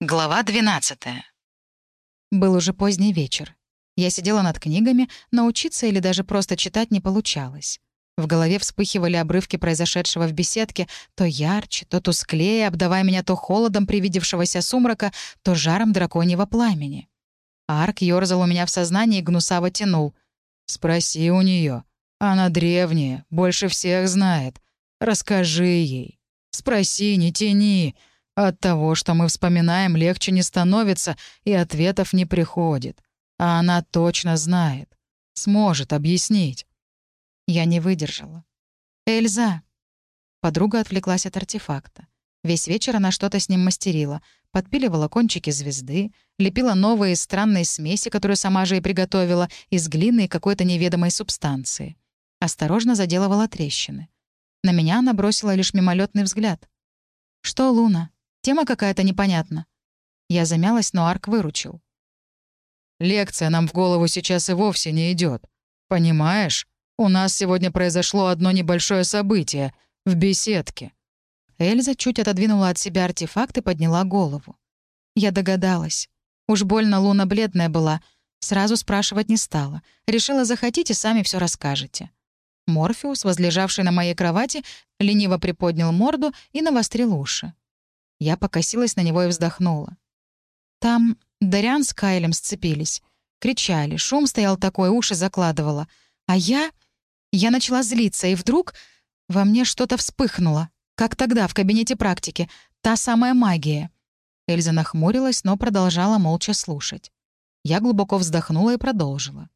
Глава 12. Был уже поздний вечер. Я сидела над книгами, но учиться или даже просто читать не получалось. В голове вспыхивали обрывки произошедшего в беседке, то ярче, то тусклее, обдавая меня то холодом привидевшегося сумрака, то жаром драконьего пламени. Арк ёрзал у меня в сознании и гнусаво тянул. «Спроси у нее. Она древняя, больше всех знает. Расскажи ей. Спроси, не тяни. От того, что мы вспоминаем, легче не становится, и ответов не приходит. А она точно знает. Сможет объяснить. Я не выдержала. «Эльза!» Подруга отвлеклась от артефакта. Весь вечер она что-то с ним мастерила. Подпиливала кончики звезды, лепила новые странные смеси, которые сама же и приготовила, из глины и какой-то неведомой субстанции. Осторожно заделывала трещины. На меня она бросила лишь мимолетный взгляд. «Что, Луна, Тема какая-то непонятна». Я замялась, но Арк выручил. «Лекция нам в голову сейчас и вовсе не идет. Понимаешь, у нас сегодня произошло одно небольшое событие в беседке». Эльза чуть отодвинула от себя артефакт и подняла голову. Я догадалась. Уж больно луна бледная была. Сразу спрашивать не стала. Решила, захотите, сами все расскажете. Морфеус, возлежавший на моей кровати, лениво приподнял морду и навострил уши. Я покосилась на него и вздохнула. Там Дарян с Кайлем сцепились. Кричали, шум стоял такой, уши закладывало. А я... Я начала злиться, и вдруг во мне что-то вспыхнуло. Как тогда, в кабинете практики. Та самая магия. Эльза нахмурилась, но продолжала молча слушать. Я глубоко вздохнула и продолжила.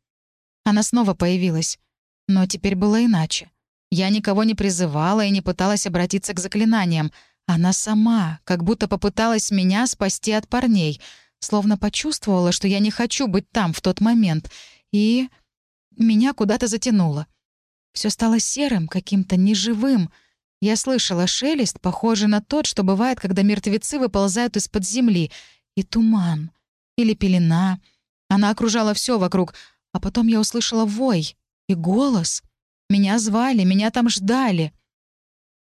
Она снова появилась. Но теперь было иначе. Я никого не призывала и не пыталась обратиться к заклинаниям — она сама, как будто попыталась меня спасти от парней, словно почувствовала, что я не хочу быть там в тот момент, и меня куда-то затянуло. Все стало серым, каким-то неживым. Я слышала шелест, похожий на тот, что бывает, когда мертвецы выползают из-под земли, и туман, или пелена. Она окружала все вокруг, а потом я услышала вой и голос. Меня звали, меня там ждали.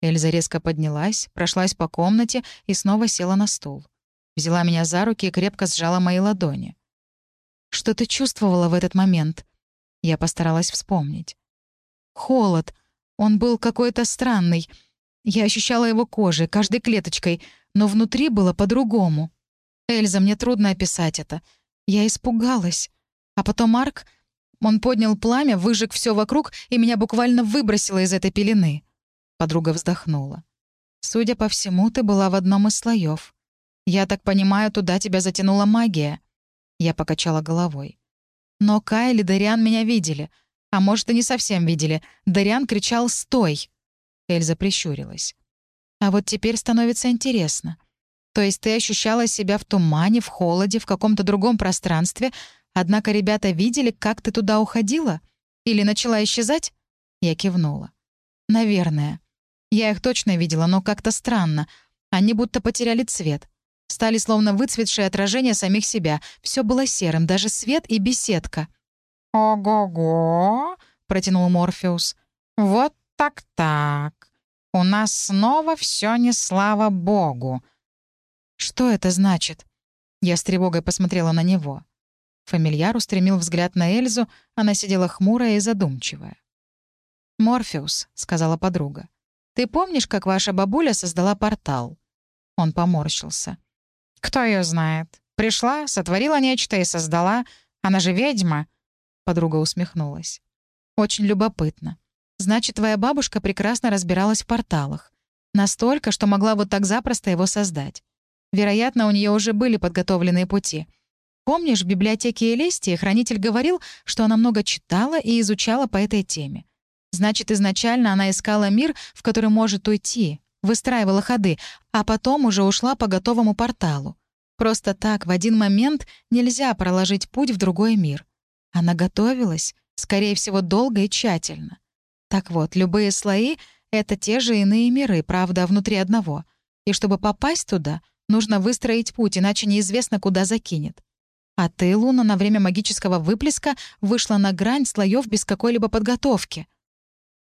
Эльза резко поднялась, прошлась по комнате и снова села на стул. Взяла меня за руки и крепко сжала мои ладони. «Что ты чувствовала в этот момент?» Я постаралась вспомнить. «Холод. Он был какой-то странный. Я ощущала его кожей, каждой клеточкой, но внутри было по-другому. Эльза, мне трудно описать это. Я испугалась. А потом Марк... Он поднял пламя, выжег все вокруг, и меня буквально выбросило из этой пелены. Подруга вздохнула. «Судя по всему, ты была в одном из слоев. Я так понимаю, туда тебя затянула магия». Я покачала головой. «Но Кайл и Дариан меня видели. А может, и не совсем видели. Дариан кричал «Стой!» Эльза прищурилась. «А вот теперь становится интересно. То есть ты ощущала себя в тумане, в холоде, в каком-то другом пространстве, однако ребята видели, как ты туда уходила? Или начала исчезать?» Я кивнула. «Наверное. Я их точно видела, но как-то странно. Они будто потеряли цвет. Стали словно выцветшие отражения самих себя. Все было серым, даже свет и беседка. «Ого-го!» — протянул Морфеус. «Вот так-так. У нас снова все не слава богу». «Что это значит?» Я с тревогой посмотрела на него. Фамильяр устремил взгляд на Эльзу, она сидела хмурая и задумчивая. «Морфеус», — сказала подруга. Ты помнишь, как ваша бабуля создала портал?» Он поморщился. «Кто ее знает? Пришла, сотворила нечто и создала. Она же ведьма». Подруга усмехнулась. «Очень любопытно. Значит, твоя бабушка прекрасно разбиралась в порталах. Настолько, что могла вот так запросто его создать. Вероятно, у нее уже были подготовленные пути. Помнишь, в библиотеке Элестии хранитель говорил, что она много читала и изучала по этой теме. Значит, изначально она искала мир, в который может уйти, выстраивала ходы, а потом уже ушла по готовому порталу. Просто так, в один момент, нельзя проложить путь в другой мир. Она готовилась, скорее всего, долго и тщательно. Так вот, любые слои — это те же иные миры, правда, внутри одного. И чтобы попасть туда, нужно выстроить путь, иначе неизвестно, куда закинет. А ты, Луна, на время магического выплеска вышла на грань слоев без какой-либо подготовки —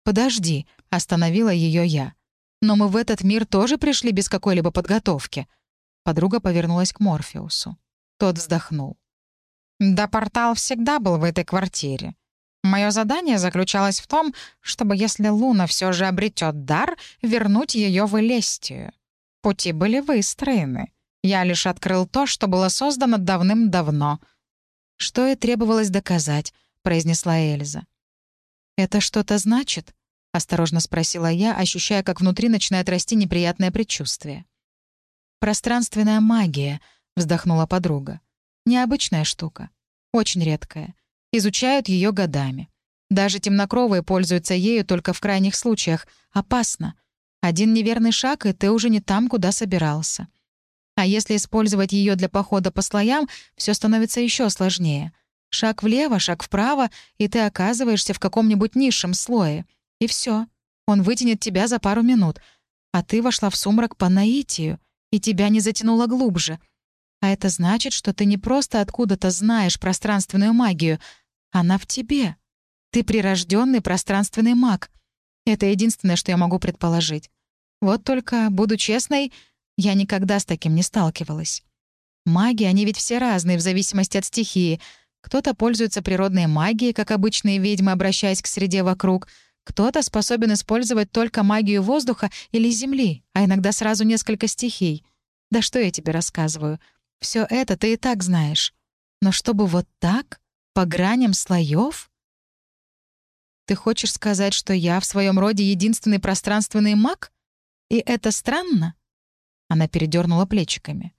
«Подожди», — остановила ее я. «Но мы в этот мир тоже пришли без какой-либо подготовки». Подруга повернулась к Морфеусу. Тот вздохнул. «Да портал всегда был в этой квартире. Мое задание заключалось в том, чтобы, если Луна все же обретет дар, вернуть ее в Элестию. Пути были выстроены. Я лишь открыл то, что было создано давным-давно». «Что и требовалось доказать», — произнесла Эльза. «Это что-то значит?» — осторожно спросила я, ощущая, как внутри начинает расти неприятное предчувствие. «Пространственная магия», — вздохнула подруга. «Необычная штука. Очень редкая. Изучают ее годами. Даже темнокровые пользуются ею только в крайних случаях. Опасно. Один неверный шаг, и ты уже не там, куда собирался. А если использовать ее для похода по слоям, все становится еще сложнее. Шаг влево, шаг вправо, и ты оказываешься в каком-нибудь низшем слое. И все. Он вытянет тебя за пару минут. А ты вошла в сумрак по наитию и тебя не затянуло глубже. А это значит, что ты не просто откуда-то знаешь пространственную магию, она в тебе. Ты прирожденный пространственный маг. Это единственное, что я могу предположить. Вот только, буду честной, я никогда с таким не сталкивалась. Маги, они ведь все разные в зависимости от стихии. Кто-то пользуется природной магией, как обычные ведьмы, обращаясь к среде вокруг — кто-то способен использовать только магию воздуха или земли, а иногда сразу несколько стихий. Да что я тебе рассказываю? Все это ты и так знаешь. Но чтобы вот так, по граням слоев? Ты хочешь сказать, что я в своем роде единственный пространственный маг? И это странно? Она передернула плечиками.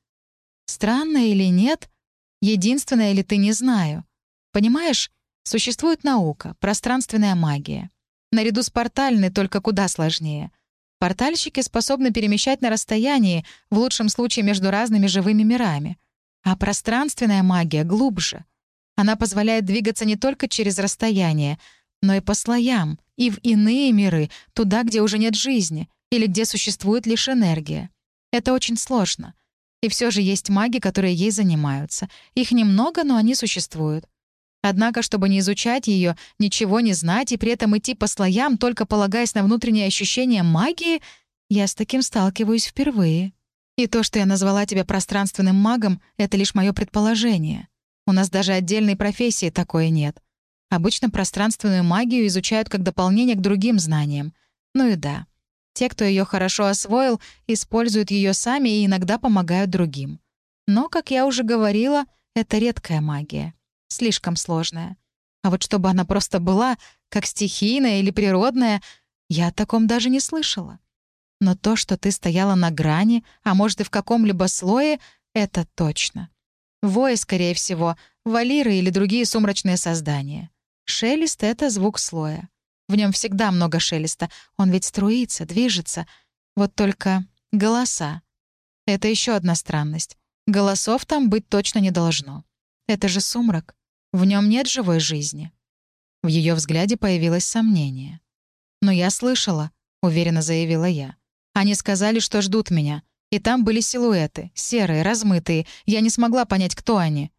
Странно или нет, единственное ли ты не знаю. Понимаешь, существует наука, пространственная магия. Наряду с портальной, только куда сложнее. Портальщики способны перемещать на расстоянии, в лучшем случае между разными живыми мирами. А пространственная магия глубже. Она позволяет двигаться не только через расстояние, но и по слоям, и в иные миры, туда, где уже нет жизни, или где существует лишь энергия. Это очень сложно. И все же есть маги, которые ей занимаются. Их немного, но они существуют. Однако, чтобы не изучать ее, ничего не знать и при этом идти по слоям, только полагаясь на внутреннее ощущение магии, я с таким сталкиваюсь впервые. И то, что я назвала тебя пространственным магом, это лишь мое предположение. У нас даже отдельной профессии такое нет. Обычно пространственную магию изучают как дополнение к другим знаниям. Ну и да. Те, кто ее хорошо освоил, используют ее сами и иногда помогают другим. Но, как я уже говорила, это редкая магия слишком сложная. А вот чтобы она просто была, как стихийная или природная, я о таком даже не слышала. Но то, что ты стояла на грани, а может и в каком-либо слое, это точно. Вои, скорее всего, валиры или другие сумрачные создания. Шелест — это звук слоя. В нем всегда много шелеста. Он ведь струится, движется. Вот только голоса. Это еще одна странность. Голосов там быть точно не должно. Это же сумрак. В нем нет живой жизни». В ее взгляде появилось сомнение. «Но я слышала», — уверенно заявила я. «Они сказали, что ждут меня. И там были силуэты, серые, размытые. Я не смогла понять, кто они».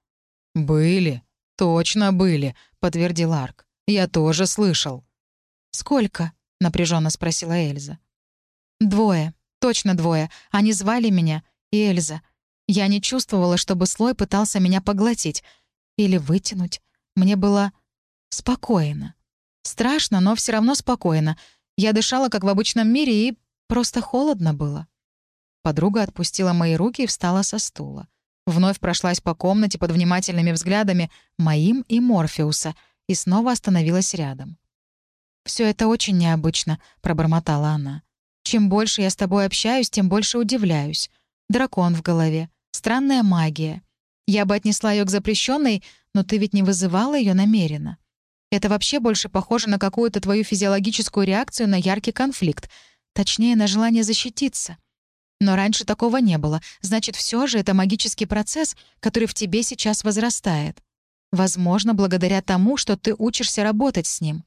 «Были. Точно были», — подтвердил Арк. «Я тоже слышал». «Сколько?» — напряженно спросила Эльза. «Двое. Точно двое. Они звали меня. И Эльза. Я не чувствовала, чтобы слой пытался меня поглотить или вытянуть. Мне было спокойно. Страшно, но все равно спокойно. Я дышала, как в обычном мире, и просто холодно было. Подруга отпустила мои руки и встала со стула. Вновь прошлась по комнате под внимательными взглядами моим и Морфеуса и снова остановилась рядом. Все это очень необычно», — пробормотала она. «Чем больше я с тобой общаюсь, тем больше удивляюсь. Дракон в голове, странная магия. Я бы отнесла ее к запрещенной, но ты ведь не вызывала ее намеренно. Это вообще больше похоже на какую-то твою физиологическую реакцию на яркий конфликт, точнее, на желание защититься. Но раньше такого не было. Значит, все же это магический процесс, который в тебе сейчас возрастает. Возможно, благодаря тому, что ты учишься работать с ним.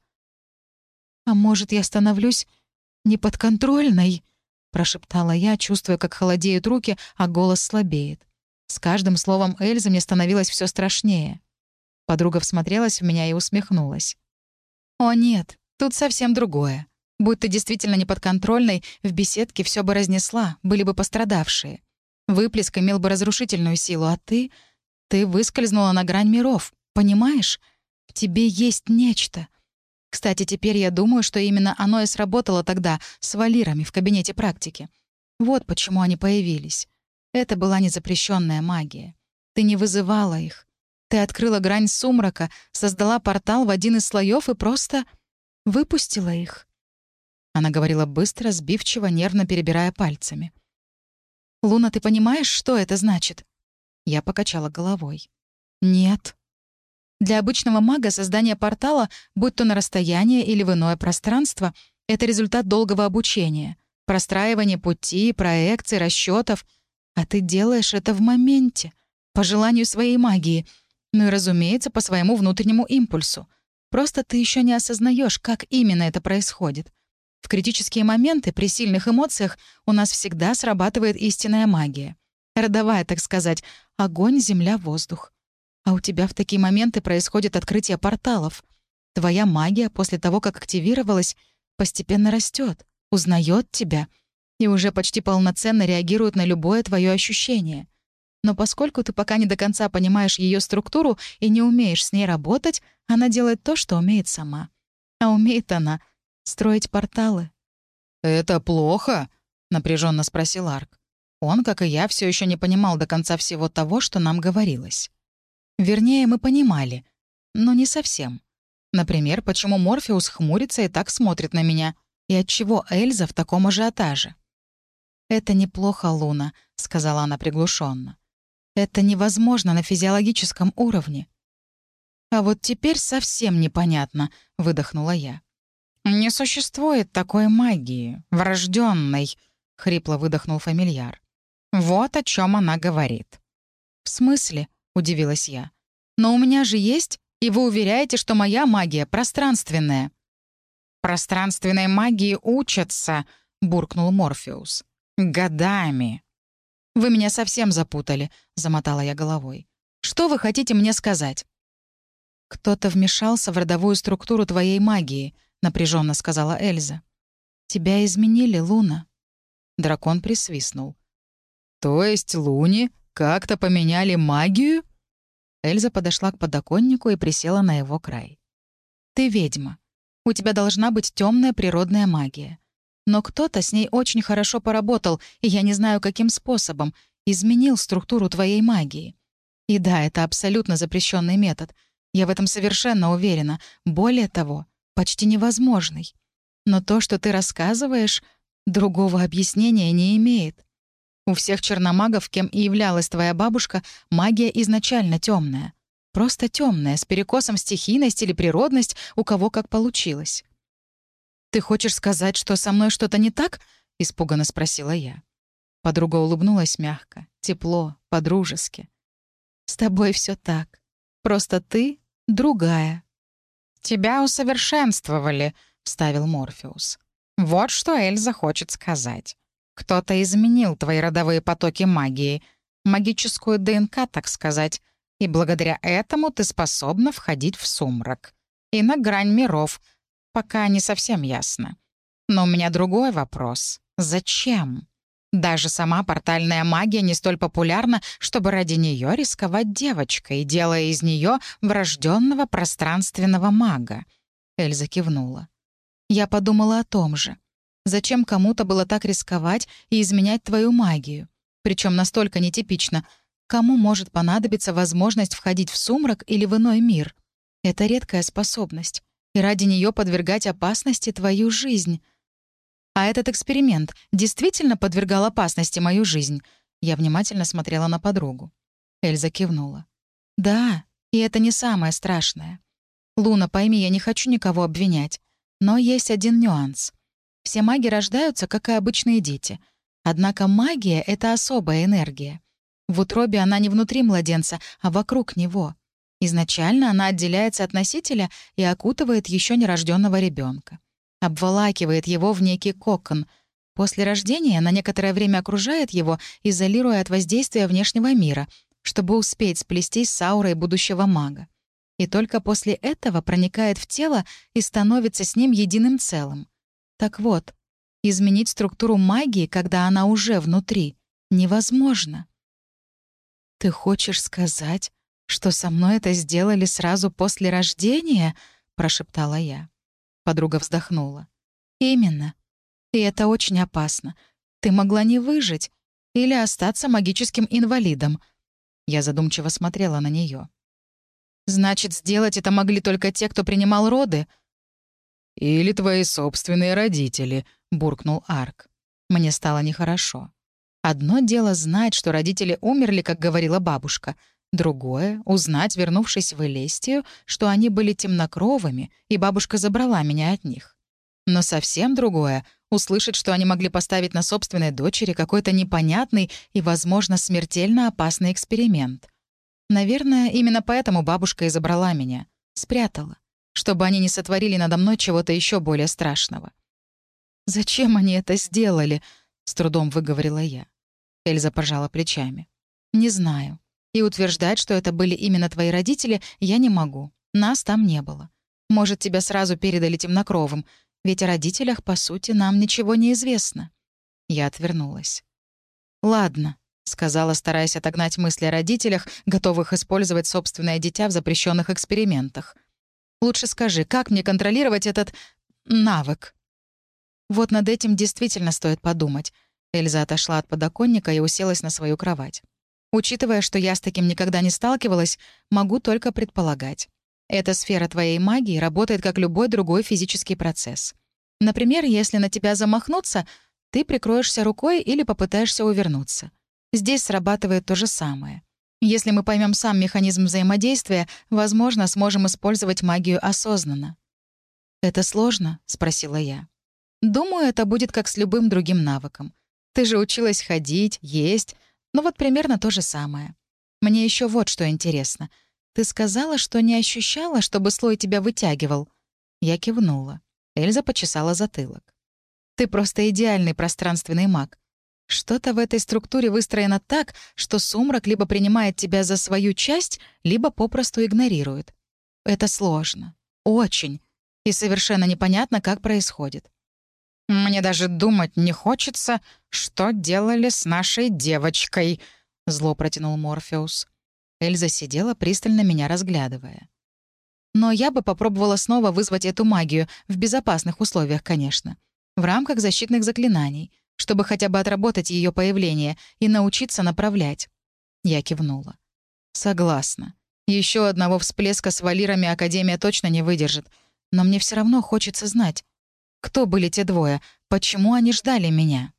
«А может, я становлюсь неподконтрольной?» — прошептала я, чувствуя, как холодеют руки, а голос слабеет. С каждым словом Эльзы мне становилось все страшнее. Подруга всмотрелась в меня и усмехнулась. «О нет, тут совсем другое. Будь ты действительно неподконтрольной, в беседке все бы разнесла, были бы пострадавшие. Выплеск имел бы разрушительную силу, а ты... Ты выскользнула на грань миров, понимаешь? В тебе есть нечто. Кстати, теперь я думаю, что именно оно и сработало тогда с валирами в кабинете практики. Вот почему они появились. Это была незапрещенная магия. Ты не вызывала их. Ты открыла грань сумрака, создала портал в один из слоев и просто выпустила их. Она говорила быстро, сбивчиво, нервно перебирая пальцами. «Луна, ты понимаешь, что это значит?» Я покачала головой. «Нет». Для обычного мага создание портала, будь то на расстояние или в иное пространство, это результат долгого обучения, простраивания пути, проекций, расчетов. А ты делаешь это в моменте, по желанию своей магии, ну и, разумеется, по своему внутреннему импульсу. Просто ты еще не осознаешь, как именно это происходит. В критические моменты при сильных эмоциях у нас всегда срабатывает истинная магия. Родовая, так сказать, огонь, земля, воздух. А у тебя в такие моменты происходит открытие порталов. Твоя магия после того, как активировалась, постепенно растет, узнает тебя и уже почти полноценно реагирует на любое твое ощущение. Но поскольку ты пока не до конца понимаешь ее структуру и не умеешь с ней работать, она делает то, что умеет сама. А умеет она — Строить порталы. «Это плохо?» — напряженно спросил Арк. Он, как и я, все еще не понимал до конца всего того, что нам говорилось. Вернее, мы понимали, но не совсем. Например, почему Морфеус хмурится и так смотрит на меня, и отчего Эльза в таком ажиотаже. «Это неплохо, Луна», — сказала она приглушенно. «Это невозможно на физиологическом уровне». «А вот теперь совсем непонятно», — выдохнула я. «Не существует такой магии, врожденной», — хрипло выдохнул фамильяр. «Вот о чем она говорит». «В смысле?» — удивилась я. «Но у меня же есть, и вы уверяете, что моя магия пространственная». «Пространственной магии учатся», — буркнул Морфеус. «Годами». «Вы меня совсем запутали», — замотала я головой. «Что вы хотите мне сказать?» «Кто-то вмешался в родовую структуру твоей магии», напряженно сказала Эльза. «Тебя изменили, Луна». Дракон присвистнул. «То есть Луни как-то поменяли магию?» Эльза подошла к подоконнику и присела на его край. «Ты ведьма. У тебя должна быть темная природная магия. Но кто-то с ней очень хорошо поработал, и я не знаю, каким способом, изменил структуру твоей магии. И да, это абсолютно запрещенный метод. Я в этом совершенно уверена. Более того, почти невозможный. Но то, что ты рассказываешь, другого объяснения не имеет. У всех черномагов, кем и являлась твоя бабушка, магия изначально темная. Просто темная, с перекосом стихийность или природность, у кого как получилось. «Ты хочешь сказать, что со мной что-то не так?» — испуганно спросила я. Подруга улыбнулась мягко, тепло, по-дружески. «С тобой все так. Просто ты другая». «Тебя усовершенствовали», — вставил Морфеус. «Вот что Эльза хочет сказать. Кто-то изменил твои родовые потоки магии, магическую ДНК, так сказать, и благодаря этому ты способна входить в сумрак. И на грань миров, пока не совсем ясно. Но у меня другой вопрос. Зачем?» Даже сама портальная магия не столь популярна, чтобы ради нее рисковать девочкой, делая из нее врожденного пространственного мага. Эльза кивнула. Я подумала о том же. Зачем кому-то было так рисковать и изменять твою магию? Причем настолько нетипично. Кому может понадобиться возможность входить в сумрак или в иной мир? Это редкая способность. И ради нее подвергать опасности твою жизнь — а этот эксперимент действительно подвергал опасности мою жизнь. Я внимательно смотрела на подругу. Эльза кивнула. «Да, и это не самое страшное. Луна, пойми, я не хочу никого обвинять. Но есть один нюанс. Все маги рождаются, как и обычные дети. Однако магия — это особая энергия. В утробе она не внутри младенца, а вокруг него. Изначально она отделяется от носителя и окутывает еще нерожденного ребенка обволакивает его в некий кокон. После рождения на некоторое время окружает его, изолируя от воздействия внешнего мира, чтобы успеть сплестись с аурой будущего мага. И только после этого проникает в тело и становится с ним единым целым. Так вот, изменить структуру магии, когда она уже внутри, Невозможно. «Ты хочешь сказать, что со мной это сделали сразу после рождения?» — прошептала я. Подруга вздохнула. «Именно. И это очень опасно. Ты могла не выжить или остаться магическим инвалидом». Я задумчиво смотрела на нее. «Значит, сделать это могли только те, кто принимал роды?» «Или твои собственные родители», — буркнул Арк. Мне стало нехорошо. Одно дело знать, что родители умерли, как говорила бабушка. Другое — узнать, вернувшись в Элестию, что они были темнокровыми, и бабушка забрала меня от них. Но совсем другое — услышать, что они могли поставить на собственной дочери какой-то непонятный и, возможно, смертельно опасный эксперимент. Наверное, именно поэтому бабушка и забрала меня. Спрятала чтобы они не сотворили надо мной чего-то еще более страшного. «Зачем они это сделали?» — с трудом выговорила я. Эльза пожала плечами. «Не знаю. И утверждать, что это были именно твои родители, я не могу. Нас там не было. Может, тебя сразу передали темнокровым, ведь о родителях, по сути, нам ничего не известно». Я отвернулась. «Ладно», — сказала, стараясь отогнать мысли о родителях, готовых использовать собственное дитя в запрещенных экспериментах. Лучше скажи, как мне контролировать этот навык?» Вот над этим действительно стоит подумать. Эльза отошла от подоконника и уселась на свою кровать. Учитывая, что я с таким никогда не сталкивалась, могу только предполагать. Эта сфера твоей магии работает как любой другой физический процесс. Например, если на тебя замахнуться, ты прикроешься рукой или попытаешься увернуться. Здесь срабатывает то же самое. Если мы поймем сам механизм взаимодействия, возможно, сможем использовать магию осознанно. «Это сложно?» — спросила я. «Думаю, это будет как с любым другим навыком. Ты же училась ходить, есть, ну вот примерно то же самое. Мне еще вот что интересно. Ты сказала, что не ощущала, чтобы слой тебя вытягивал?» Я кивнула. Эльза почесала затылок. «Ты просто идеальный пространственный маг. Что-то в этой структуре выстроено так, что сумрак либо принимает тебя за свою часть, либо попросту игнорирует. Это сложно. Очень. И совершенно непонятно, как происходит. «Мне даже думать не хочется, что делали с нашей девочкой», — зло протянул Морфеус. Эльза сидела, пристально меня разглядывая. Но я бы попробовала снова вызвать эту магию, в безопасных условиях, конечно. В рамках защитных заклинаний — чтобы хотя бы отработать ее появление и научиться направлять. Я кивнула. Согласна. Еще одного всплеска с валирами Академия точно не выдержит. Но мне все равно хочется знать, кто были те двое, почему они ждали меня.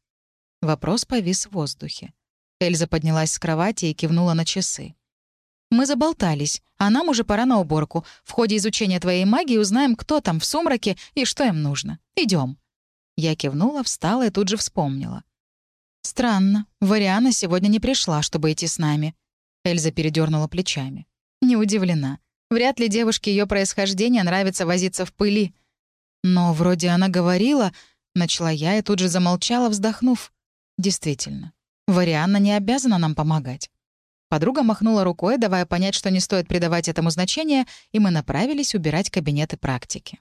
Вопрос повис в воздухе. Эльза поднялась с кровати и кивнула на часы. «Мы заболтались, а нам уже пора на уборку. В ходе изучения твоей магии узнаем, кто там в сумраке и что им нужно. Идем. Я кивнула, встала и тут же вспомнила. «Странно. Вариана сегодня не пришла, чтобы идти с нами». Эльза передернула плечами. «Не удивлена. Вряд ли девушке ее происхождения нравится возиться в пыли. Но вроде она говорила...» Начала я и тут же замолчала, вздохнув. «Действительно, Варианна не обязана нам помогать». Подруга махнула рукой, давая понять, что не стоит придавать этому значения, и мы направились убирать кабинеты практики.